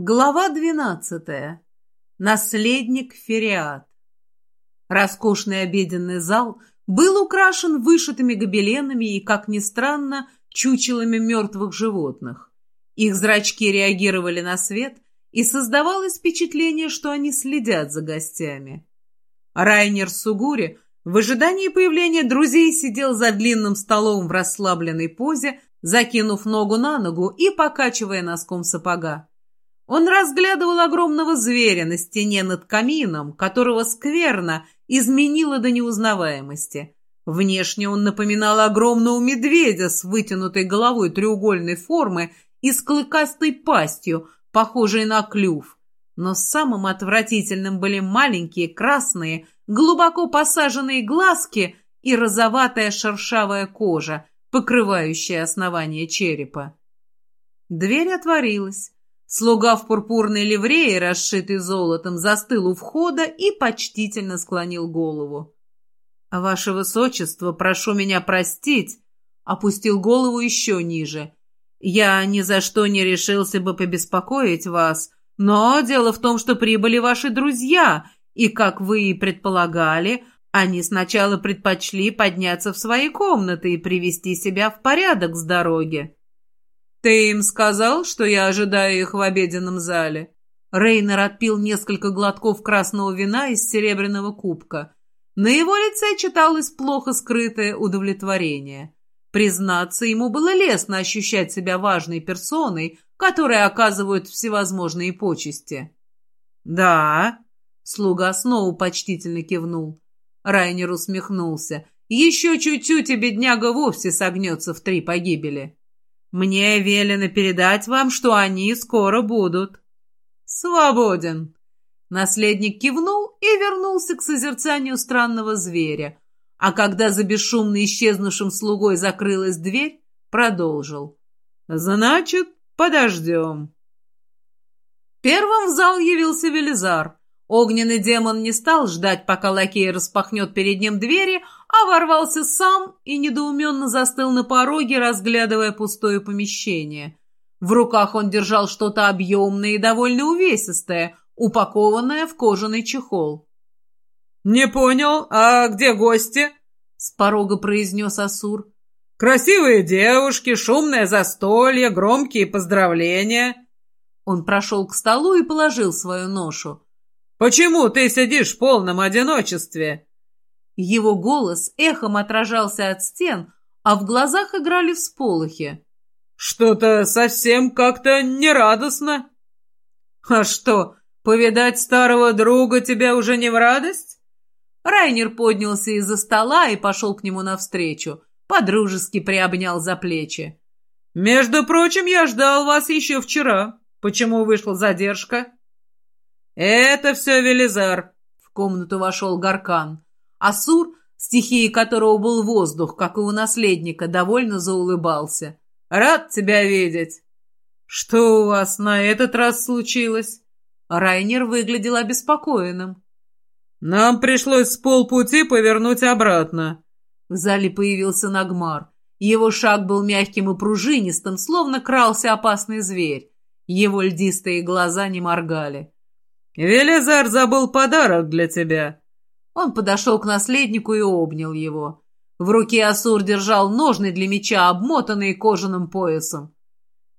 Глава двенадцатая. Наследник Фериат. Роскошный обеденный зал был украшен вышитыми гобеленами и, как ни странно, чучелами мертвых животных. Их зрачки реагировали на свет, и создавалось впечатление, что они следят за гостями. Райнер Сугури в ожидании появления друзей сидел за длинным столом в расслабленной позе, закинув ногу на ногу и покачивая носком сапога. Он разглядывал огромного зверя на стене над камином, которого скверно изменило до неузнаваемости. Внешне он напоминал огромного медведя с вытянутой головой треугольной формы и с клыкастой пастью, похожей на клюв. Но самым отвратительным были маленькие, красные, глубоко посаженные глазки и розоватая шершавая кожа, покрывающая основание черепа. Дверь отворилась. Слуга в пурпурной ливрее, расшитый золотом, застыл у входа и почтительно склонил голову. «Ваше Высочество, прошу меня простить», — опустил голову еще ниже. «Я ни за что не решился бы побеспокоить вас, но дело в том, что прибыли ваши друзья, и, как вы и предполагали, они сначала предпочли подняться в свои комнаты и привести себя в порядок с дороги». «Ты им сказал, что я ожидаю их в обеденном зале?» Рейнер отпил несколько глотков красного вина из серебряного кубка. На его лице читалось плохо скрытое удовлетворение. Признаться, ему было лестно ощущать себя важной персоной, которой оказывают всевозможные почести. «Да», — слуга снова почтительно кивнул. Райнер усмехнулся. «Еще чуть-чуть, и бедняга вовсе согнется в три погибели». Мне велено передать вам, что они скоро будут. Свободен. Наследник кивнул и вернулся к созерцанию странного зверя, а когда за бесшумно исчезнувшим слугой закрылась дверь, продолжил. «Значит, подождем». Первым в зал явился Велизар. Огненный демон не стал ждать, пока лакей распахнет перед ним двери, а ворвался сам и недоуменно застыл на пороге, разглядывая пустое помещение. В руках он держал что-то объемное и довольно увесистое, упакованное в кожаный чехол. «Не понял, а где гости?» — с порога произнес Асур. «Красивые девушки, шумное застолье, громкие поздравления». Он прошел к столу и положил свою ношу. «Почему ты сидишь в полном одиночестве?» Его голос эхом отражался от стен, а в глазах играли всполохи. «Что-то совсем как-то нерадостно». «А что, повидать старого друга тебя уже не в радость?» Райнер поднялся из-за стола и пошел к нему навстречу. Подружески приобнял за плечи. «Между прочим, я ждал вас еще вчера. Почему вышла задержка?» «Это все Велизар», — в комнату вошел Гаркан. Асур, стихией которого был воздух, как и у наследника, довольно заулыбался. «Рад тебя видеть». «Что у вас на этот раз случилось?» Райнер выглядел обеспокоенным. «Нам пришлось с полпути повернуть обратно». В зале появился Нагмар. Его шаг был мягким и пружинистым, словно крался опасный зверь. Его льдистые глаза не моргали. «Велизар забыл подарок для тебя». Он подошел к наследнику и обнял его. В руке Асур держал ножны для меча, обмотанные кожаным поясом.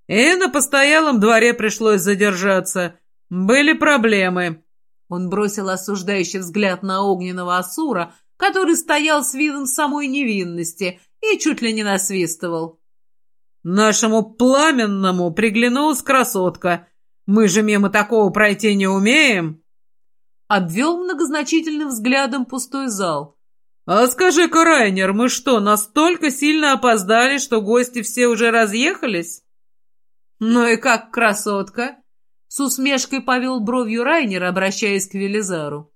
«И на постоялом дворе пришлось задержаться. Были проблемы». Он бросил осуждающий взгляд на огненного Асура, который стоял с видом самой невинности и чуть ли не насвистывал. «Нашему пламенному приглянулась красотка, мы же мимо такого пройти не умеем!» Обвел многозначительным взглядом пустой зал. «А скажи-ка, Райнер, мы что, настолько сильно опоздали, что гости все уже разъехались?» «Ну и как красотка?» С усмешкой повел бровью Райнер, обращаясь к Велизару.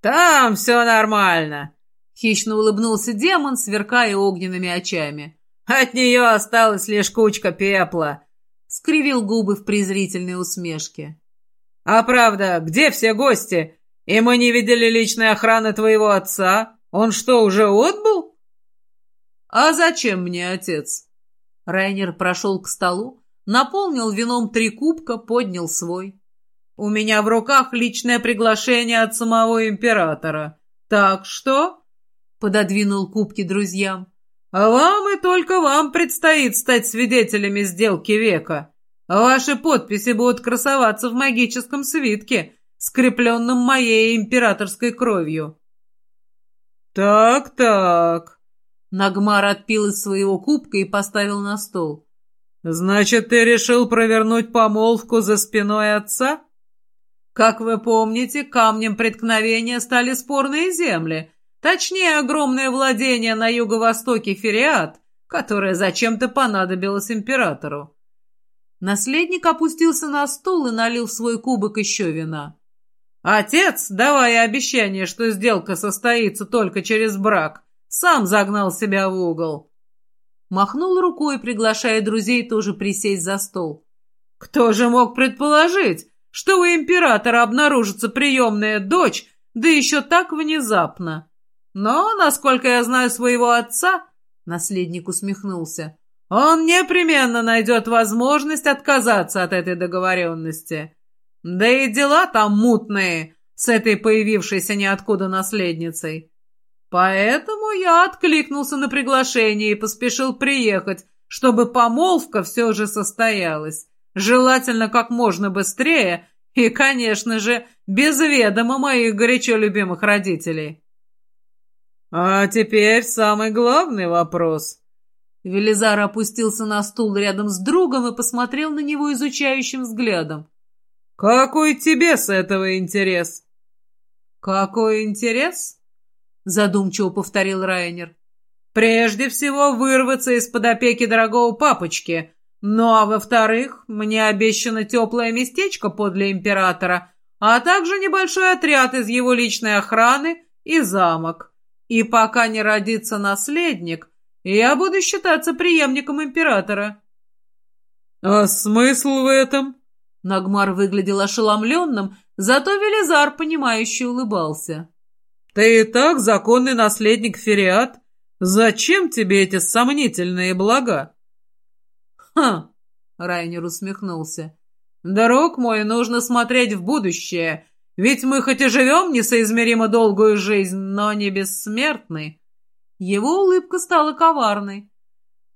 «Там все нормально!» Хищно улыбнулся демон, сверкая огненными очами. «От нее осталась лишь кучка пепла скривил губы в презрительной усмешке. «А правда, где все гости? И мы не видели личной охраны твоего отца? Он что, уже отбыл?» «А зачем мне отец?» Райнер прошел к столу, наполнил вином три кубка, поднял свой. «У меня в руках личное приглашение от самого императора. Так что...» — пододвинул кубки друзьям. «А вам и только вам предстоит стать свидетелями сделки века. Ваши подписи будут красоваться в магическом свитке, скрепленном моей императорской кровью». «Так-так», Нагмар отпил из своего кубка и поставил на стол. «Значит, ты решил провернуть помолвку за спиной отца?» «Как вы помните, камнем преткновения стали спорные земли, точнее, огромное владение на юго-востоке Фериат, которое зачем-то понадобилось императору». Наследник опустился на стул и налил в свой кубок еще вина. «Отец, давая обещание, что сделка состоится только через брак, сам загнал себя в угол. Махнул рукой, приглашая друзей тоже присесть за стол. Кто же мог предположить, что у императора обнаружится приемная дочь, да еще так внезапно? Но, насколько я знаю своего отца, наследник усмехнулся, он непременно найдет возможность отказаться от этой договоренности. Да и дела там мутные с этой появившейся ниоткуда наследницей. Поэтому я откликнулся на приглашение и поспешил приехать, чтобы помолвка все же состоялась. Желательно как можно быстрее и, конечно же, без ведома моих горячо любимых родителей. А теперь самый главный вопрос. Велизар опустился на стул рядом с другом и посмотрел на него изучающим взглядом. «Какой тебе с этого интерес?» «Какой интерес?» задумчиво повторил Райнер. Прежде всего вырваться из-под опеки дорогого папочки. Ну а во-вторых, мне обещано теплое местечко подле императора, а также небольшой отряд из его личной охраны и замок. И пока не родится наследник, я буду считаться преемником императора. «А смысл в этом?» Нагмар выглядел ошеломленным, зато Велизар, понимающе улыбался. Ты и так законный наследник Фериат. Зачем тебе эти сомнительные блага? Ха, Райнер усмехнулся. Дорог мой, нужно смотреть в будущее, ведь мы хоть и живем несоизмеримо долгую жизнь, но не бессмертны. Его улыбка стала коварной.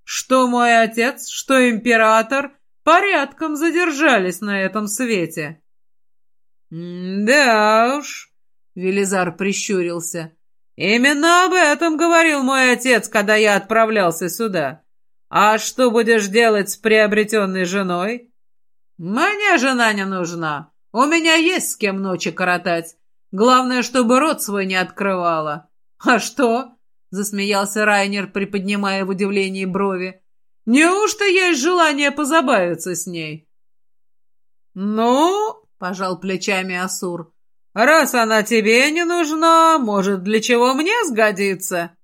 Что мой отец, что император порядком задержались на этом свете. «Да уж», Велизар прищурился. «Именно об этом говорил мой отец, когда я отправлялся сюда. А что будешь делать с приобретенной женой?» «Мне жена не нужна. У меня есть с кем ночи коротать. Главное, чтобы рот свой не открывала». «А что?» — засмеялся Райнер, приподнимая в удивлении брови. «Неужто есть желание позабавиться с ней?» «Ну?» — пожал плечами Асур. «Раз она тебе не нужна, может, для чего мне сгодится?»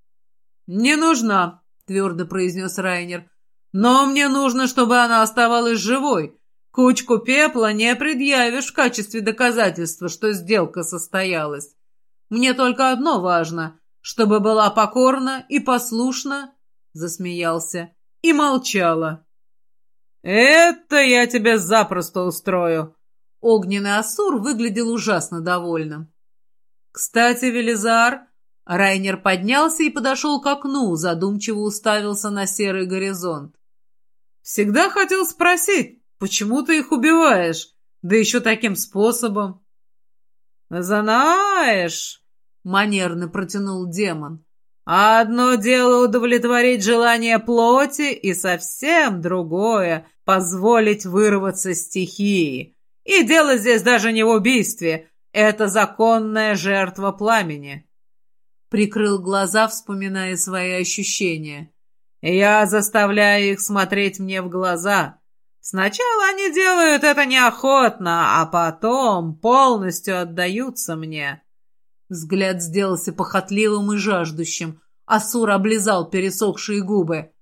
«Не нужна», — твердо произнес Райнер. «Но мне нужно, чтобы она оставалась живой. Кучку пепла не предъявишь в качестве доказательства, что сделка состоялась. Мне только одно важно, чтобы была покорна и послушна», — засмеялся, — «и молчала». «Это я тебе запросто устрою», Огненный Асур выглядел ужасно довольным. «Кстати, Велизар...» Райнер поднялся и подошел к окну, задумчиво уставился на серый горизонт. «Всегда хотел спросить, почему ты их убиваешь, да еще таким способом?» «Знаешь...» — манерно протянул демон. «Одно дело удовлетворить желание плоти, и совсем другое — позволить вырваться стихии». И дело здесь даже не в убийстве. Это законная жертва пламени. Прикрыл глаза, вспоминая свои ощущения. Я заставляю их смотреть мне в глаза. Сначала они делают это неохотно, а потом полностью отдаются мне. Взгляд сделался похотливым и жаждущим. Асур облизал пересохшие губы.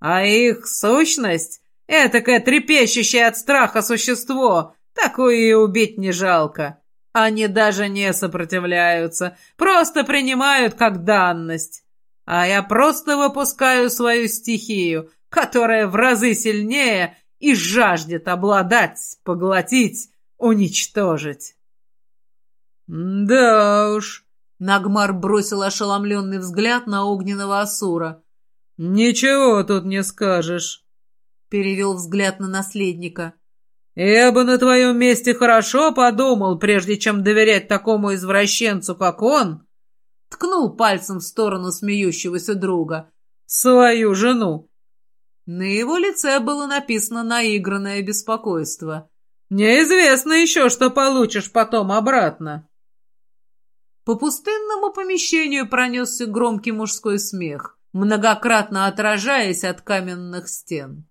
А их сущность — этакое трепещущее от страха существо, Такое и убить не жалко. Они даже не сопротивляются, просто принимают как данность. А я просто выпускаю свою стихию, которая в разы сильнее и жаждет обладать, поглотить, уничтожить. «Да уж», — Нагмар бросил ошеломленный взгляд на огненного Асура. «Ничего тут не скажешь», — перевел взгляд на наследника. «Я бы на твоем месте хорошо подумал, прежде чем доверять такому извращенцу, как он», — ткнул пальцем в сторону смеющегося друга, — «свою жену». На его лице было написано наигранное беспокойство. «Неизвестно еще, что получишь потом обратно». По пустынному помещению пронесся громкий мужской смех, многократно отражаясь от каменных стен.